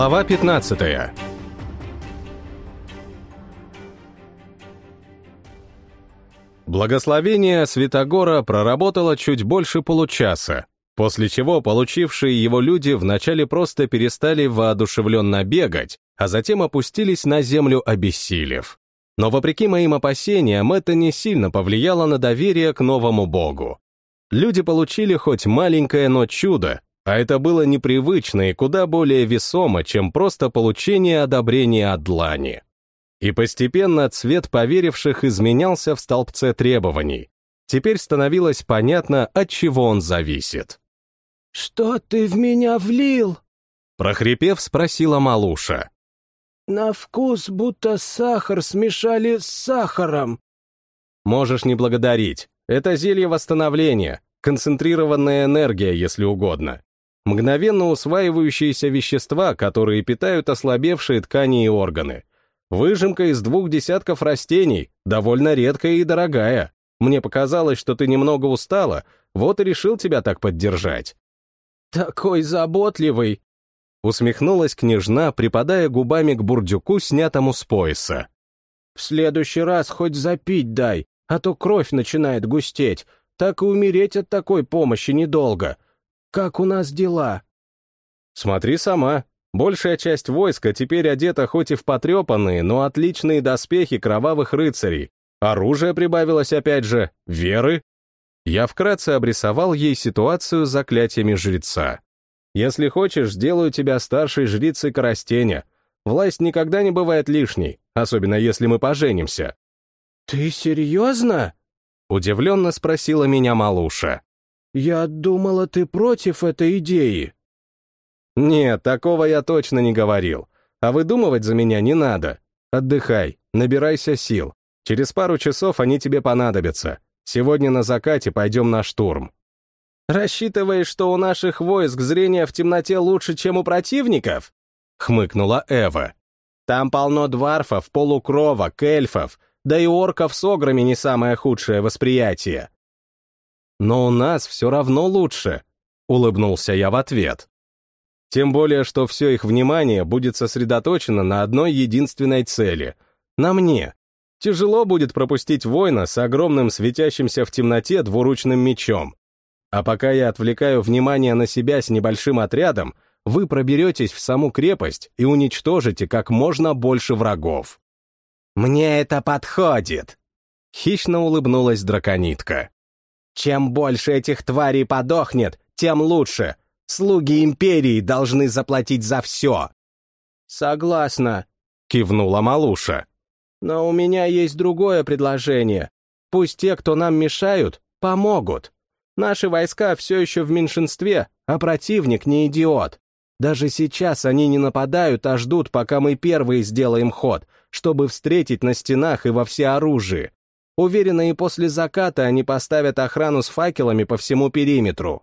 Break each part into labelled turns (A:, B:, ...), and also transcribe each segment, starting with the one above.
A: Глава 15 Благословение Святогора проработало чуть больше получаса, после чего получившие его люди вначале просто перестали воодушевленно бегать, а затем опустились на землю обессилев. Но вопреки моим опасениям, это не сильно повлияло на доверие к новому богу. Люди получили хоть маленькое, но чудо, а это было непривычно и куда более весомо, чем просто получение одобрения от длани. И постепенно цвет поверивших изменялся в столбце требований. Теперь становилось понятно, от чего он зависит.
B: «Что ты в меня влил?»
A: Прохрипев, спросила Малуша.
B: «На вкус будто сахар смешали с сахаром».
A: «Можешь не благодарить. Это зелье восстановления, концентрированная энергия, если угодно. Мгновенно усваивающиеся вещества, которые питают ослабевшие ткани и органы. Выжимка из двух десятков растений, довольно редкая и дорогая. Мне показалось, что ты немного устала, вот и решил тебя так поддержать.
B: «Такой заботливый!»
A: Усмехнулась княжна, припадая губами к бурдюку, снятому с пояса.
B: «В следующий раз хоть запить дай, а то кровь начинает густеть. Так и умереть от такой помощи недолго. Как у нас дела?»
A: «Смотри сама. Большая часть войска теперь одета хоть и в потрепанные, но отличные доспехи кровавых рыцарей. Оружие прибавилось опять же, веры. Я вкратце обрисовал ей ситуацию с заклятиями жреца. Если хочешь, сделаю тебя старшей жрицей Коростеня. Власть никогда не бывает лишней, особенно если мы поженимся.
B: «Ты серьезно?»
A: — удивленно спросила меня Малуша.
B: «Я думала, ты против этой идеи».
A: «Нет, такого я точно не говорил. А выдумывать за меня не надо. Отдыхай, набирайся сил. Через пару часов они тебе понадобятся. Сегодня на закате пойдем на штурм».
B: «Рассчитываешь, что у наших войск зрение в темноте лучше, чем у противников?»
A: — хмыкнула Эва.
B: «Там полно дварфов, полукровок, эльфов, да и орков с ограми не самое худшее восприятие».
A: «Но у нас все равно лучше», — улыбнулся я в ответ. Тем более, что все их внимание будет сосредоточено на одной единственной цели — на мне. Тяжело будет пропустить воина с огромным светящимся в темноте двуручным мечом. А пока я отвлекаю внимание на себя с небольшим отрядом, вы проберетесь в саму крепость и уничтожите как можно больше врагов.
B: «Мне это подходит!»
A: Хищно улыбнулась драконитка.
B: «Чем больше этих тварей подохнет, тем лучше. Слуги империи должны заплатить за все. Согласна,
A: кивнула Малуша.
B: Но у меня есть другое предложение. Пусть те, кто нам мешают, помогут. Наши войска все еще в меньшинстве, а противник не идиот. Даже сейчас они не нападают, а ждут, пока мы первые сделаем ход, чтобы встретить на стенах и во всеоружии. Уверена, и после заката они поставят охрану с факелами по всему периметру.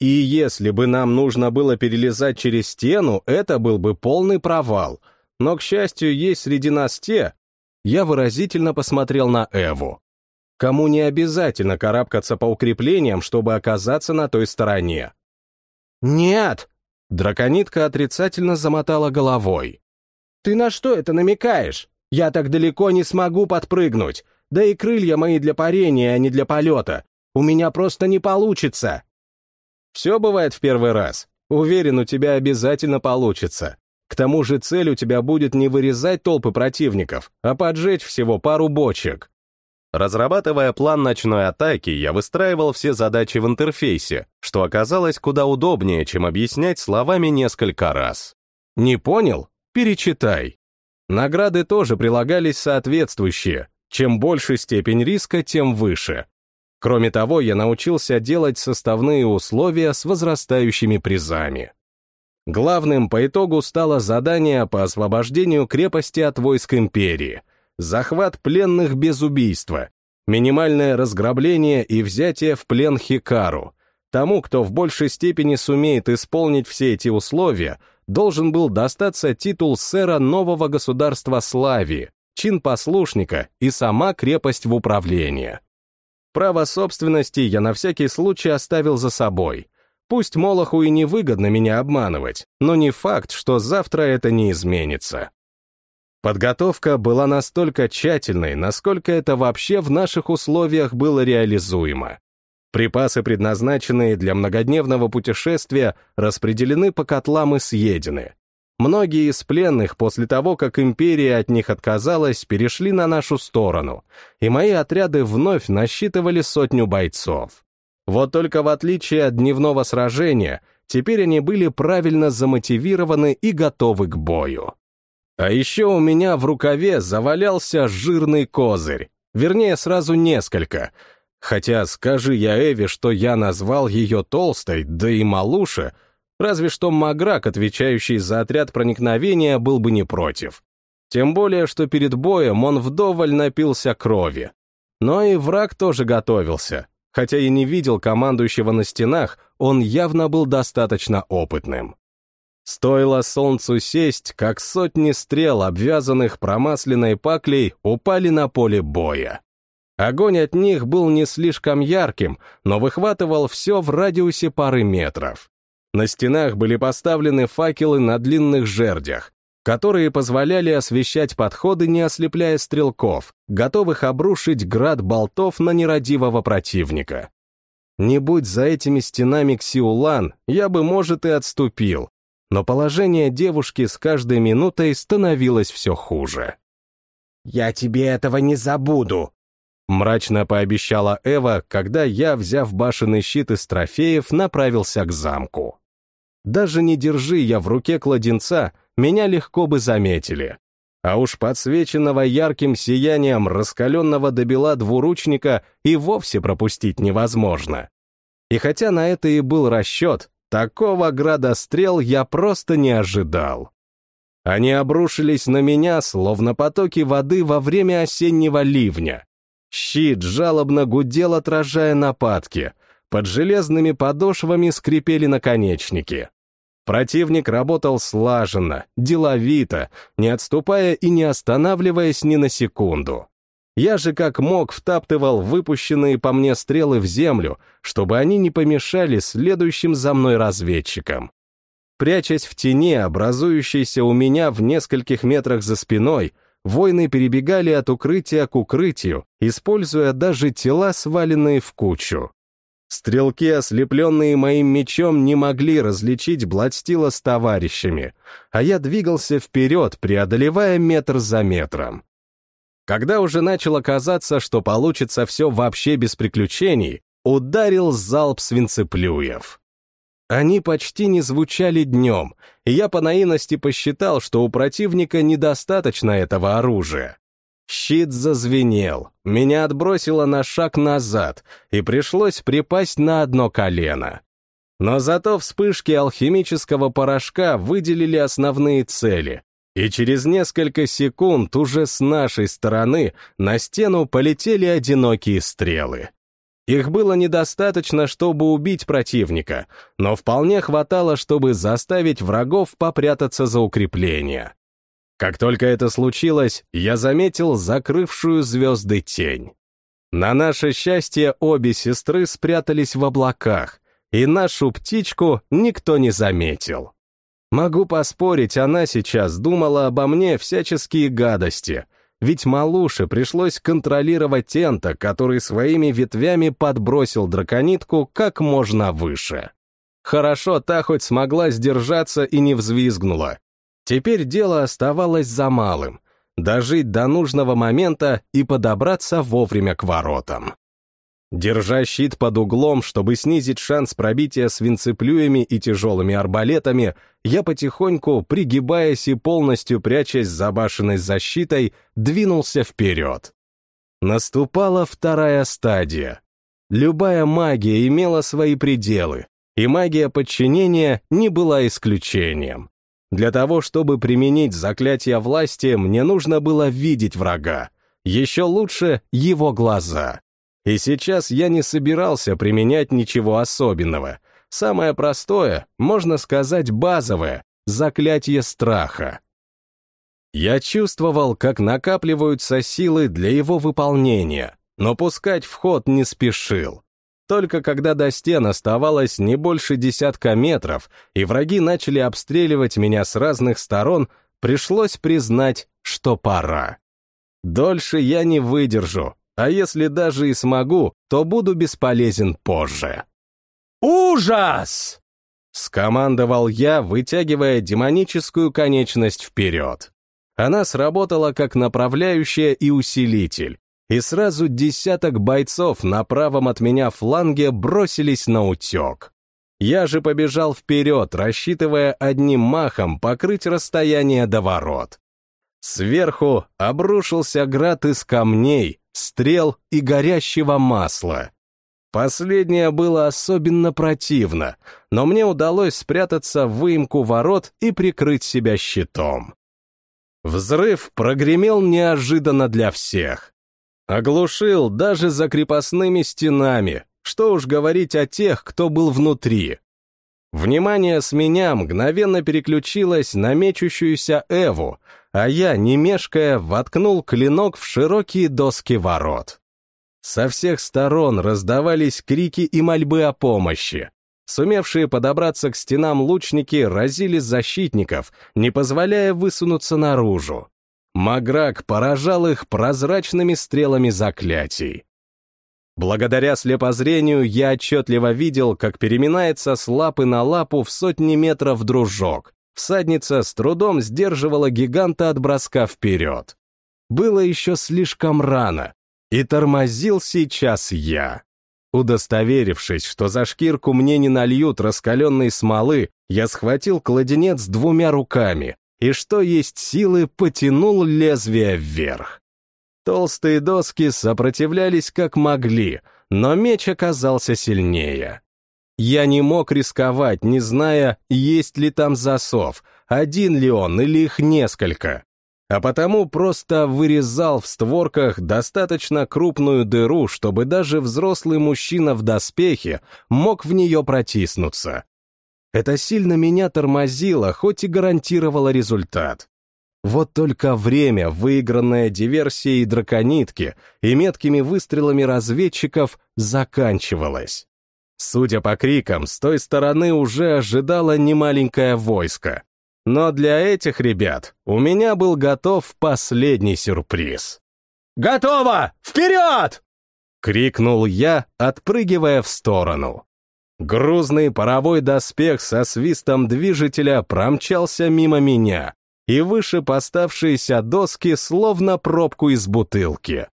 A: И если бы нам нужно было перелезать через стену, это был бы полный провал. Но, к счастью, есть среди нас те... Я выразительно посмотрел на Эву. Кому не обязательно карабкаться по укреплениям, чтобы оказаться на той стороне.
B: «Нет!»
A: Драконитка отрицательно замотала головой.
B: «Ты на что это намекаешь? Я так далеко не смогу подпрыгнуть. Да и крылья мои для парения, а не для полета. У меня просто не получится!»
A: Все бывает в первый раз. Уверен, у тебя обязательно получится. К тому же цель у тебя будет не вырезать толпы противников, а поджечь всего пару бочек. Разрабатывая план ночной атаки, я выстраивал все задачи в интерфейсе, что оказалось куда удобнее, чем объяснять словами несколько раз. Не понял? Перечитай. Награды тоже прилагались соответствующие. Чем больше степень риска, тем выше. Кроме того, я научился делать составные условия с возрастающими призами. Главным по итогу стало задание по освобождению крепости от войск империи, захват пленных без убийства, минимальное разграбление и взятие в плен Хикару. Тому, кто в большей степени сумеет исполнить все эти условия, должен был достаться титул сэра нового государства Славии, чин послушника и сама крепость в управлении. Право собственности я на всякий случай оставил за собой. Пусть Молоху и невыгодно меня обманывать, но не факт, что завтра это не изменится. Подготовка была настолько тщательной, насколько это вообще в наших условиях было реализуемо. Припасы, предназначенные для многодневного путешествия, распределены по котлам и съедены. Многие из пленных после того, как империя от них отказалась, перешли на нашу сторону, и мои отряды вновь насчитывали сотню бойцов. Вот только в отличие от дневного сражения, теперь они были правильно замотивированы и готовы к бою. А еще у меня в рукаве завалялся жирный козырь, вернее, сразу несколько — Хотя, скажи я Эви, что я назвал ее толстой, да и малуша, разве что Маграк, отвечающий за отряд проникновения, был бы не против. Тем более, что перед боем он вдоволь напился крови. Но и враг тоже готовился. Хотя и не видел командующего на стенах, он явно был достаточно опытным. Стоило солнцу сесть, как сотни стрел, обвязанных промасленной паклей, упали на поле боя. Огонь от них был не слишком ярким, но выхватывал все в радиусе пары метров. На стенах были поставлены факелы на длинных жердях, которые позволяли освещать подходы, не ослепляя стрелков, готовых обрушить град болтов на нерадивого противника. Не будь за этими стенами Ксиулан, я бы, может, и отступил, но положение девушки с каждой минутой становилось все хуже.
B: «Я тебе этого не забуду»,
A: Мрачно пообещала Эва, когда я, взяв башенный щит из трофеев, направился к замку. Даже не держи я в руке кладенца, меня легко бы заметили. А уж подсвеченного ярким сиянием раскаленного до двуручника и вовсе пропустить невозможно. И хотя на это и был расчет, такого града стрел я просто не ожидал. Они обрушились на меня, словно потоки воды во время осеннего ливня. Щит жалобно гудел, отражая нападки. Под железными подошвами скрипели наконечники. Противник работал слаженно, деловито, не отступая и не останавливаясь ни на секунду. Я же как мог втаптывал выпущенные по мне стрелы в землю, чтобы они не помешали следующим за мной разведчикам. Прячась в тени, образующейся у меня в нескольких метрах за спиной, Войны перебегали от укрытия к укрытию, используя даже тела, сваленные в кучу. Стрелки, ослепленные моим мечом, не могли различить Бладстила с товарищами, а я двигался вперед, преодолевая метр за метром. Когда уже начало казаться, что получится все вообще без приключений, ударил залп свинцеплюев. Они почти не звучали днем, и я по наивности посчитал, что у противника недостаточно этого оружия. Щит зазвенел, меня отбросило на шаг назад, и пришлось припасть на одно колено. Но зато вспышки алхимического порошка выделили основные цели, и через несколько секунд уже с нашей стороны на стену полетели одинокие стрелы. Их было недостаточно, чтобы убить противника, но вполне хватало, чтобы заставить врагов попрятаться за укрепления. Как только это случилось, я заметил закрывшую звезды тень. На наше счастье обе сестры спрятались в облаках, и нашу птичку никто не заметил. Могу поспорить, она сейчас думала обо мне всяческие гадости — ведь Малуше пришлось контролировать Тента, который своими ветвями подбросил драконитку как можно выше. Хорошо, та хоть смогла сдержаться и не взвизгнула. Теперь дело оставалось за малым — дожить до нужного момента и подобраться вовремя к воротам. Держа щит под углом, чтобы снизить шанс пробития свинцеплюями и тяжелыми арбалетами, я потихоньку, пригибаясь и полностью прячась за башенной защитой, двинулся вперед. Наступала вторая стадия. Любая магия имела свои пределы, и магия подчинения не была исключением. Для того, чтобы применить заклятие власти, мне нужно было видеть врага. Еще лучше его глаза. И сейчас я не собирался применять ничего особенного. Самое простое, можно сказать базовое, заклятие страха. Я чувствовал, как накапливаются силы для его выполнения, но пускать в ход не спешил. Только когда до стен оставалось не больше десятка метров, и враги начали обстреливать меня с разных сторон, пришлось признать, что пора. Дольше я не выдержу, а если даже и смогу, то буду бесполезен позже. «Ужас!» — скомандовал я, вытягивая демоническую конечность вперед. Она сработала как направляющая и усилитель, и сразу десяток бойцов на правом от меня фланге бросились на утек. Я же побежал вперед, рассчитывая одним махом покрыть расстояние до ворот. Сверху обрушился град из камней, стрел и горящего масла. Последнее было особенно противно, но мне удалось спрятаться в выемку ворот и прикрыть себя щитом. Взрыв прогремел неожиданно для всех. Оглушил даже за крепостными стенами, что уж говорить о тех, кто был внутри. Внимание с меня мгновенно переключилось на мечущуюся Эву, а я, не мешкая, воткнул клинок в широкие доски ворот. Со всех сторон раздавались крики и мольбы о помощи. Сумевшие подобраться к стенам лучники разили защитников, не позволяя высунуться наружу. Маграк поражал их прозрачными стрелами заклятий. Благодаря слепозрению я отчетливо видел, как переминается с лапы на лапу в сотни метров дружок. Всадница с трудом сдерживала гиганта от броска вперед. Было еще слишком рано, и тормозил сейчас я. Удостоверившись, что за шкирку мне не нальют раскаленной смолы, я схватил кладенец двумя руками и, что есть силы, потянул лезвие вверх. Толстые доски сопротивлялись как могли, но меч оказался сильнее. Я не мог рисковать, не зная, есть ли там засов, один ли он или их несколько. А потому просто вырезал в створках достаточно крупную дыру, чтобы даже взрослый мужчина в доспехе мог в нее протиснуться. Это сильно меня тормозило, хоть и гарантировало результат. Вот только время, выигранное диверсией драконитки и меткими выстрелами разведчиков, заканчивалось. Судя по крикам, с той стороны уже ожидало немаленькое войско. Но для этих ребят у меня был готов последний сюрприз. «Готово! Вперед!» — крикнул я, отпрыгивая в сторону. Грузный паровой доспех со свистом движителя промчался мимо меня, и выше поставшиеся доски словно пробку из бутылки.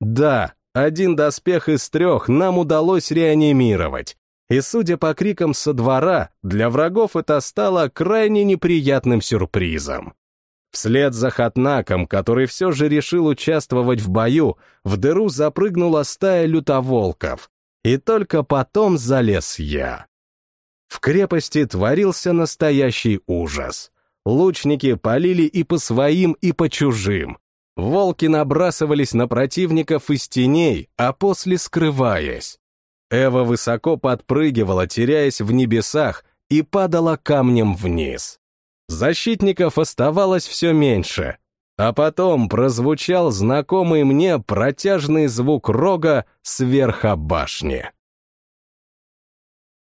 A: Да, один доспех из трех нам удалось реанимировать, и, судя по крикам со двора, для врагов это стало крайне неприятным сюрпризом. Вслед за Хатнаком, который все же решил участвовать в бою, в дыру запрыгнула стая лютоволков, и только потом залез я. В крепости творился настоящий ужас. Лучники полили и по своим, и по чужим. Волки набрасывались на противников из теней, а после скрываясь. Эва высоко подпрыгивала, теряясь в небесах, и падала камнем вниз. Защитников оставалось все меньше, а потом прозвучал знакомый мне протяжный звук рога сверха башни.